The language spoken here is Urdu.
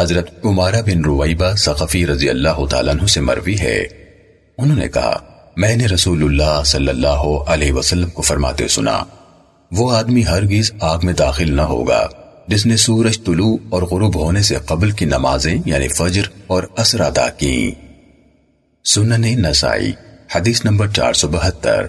حضرت عمارہ بن رویبہ ثقفی رضی اللہ تعالیٰ عنہ سے مروی ہے۔ انہوں نے کہا، میں نے رسول اللہ صلی اللہ علیہ وسلم کو فرماتے سنا، وہ آدمی ہرگز آگ میں داخل نہ ہوگا، جس نے سورج طلوع اور غروب ہونے سے قبل کی نمازیں یعنی فجر اور اثر ادا کی سنن نسائی، حدیث نمبر چار سو بہتر۔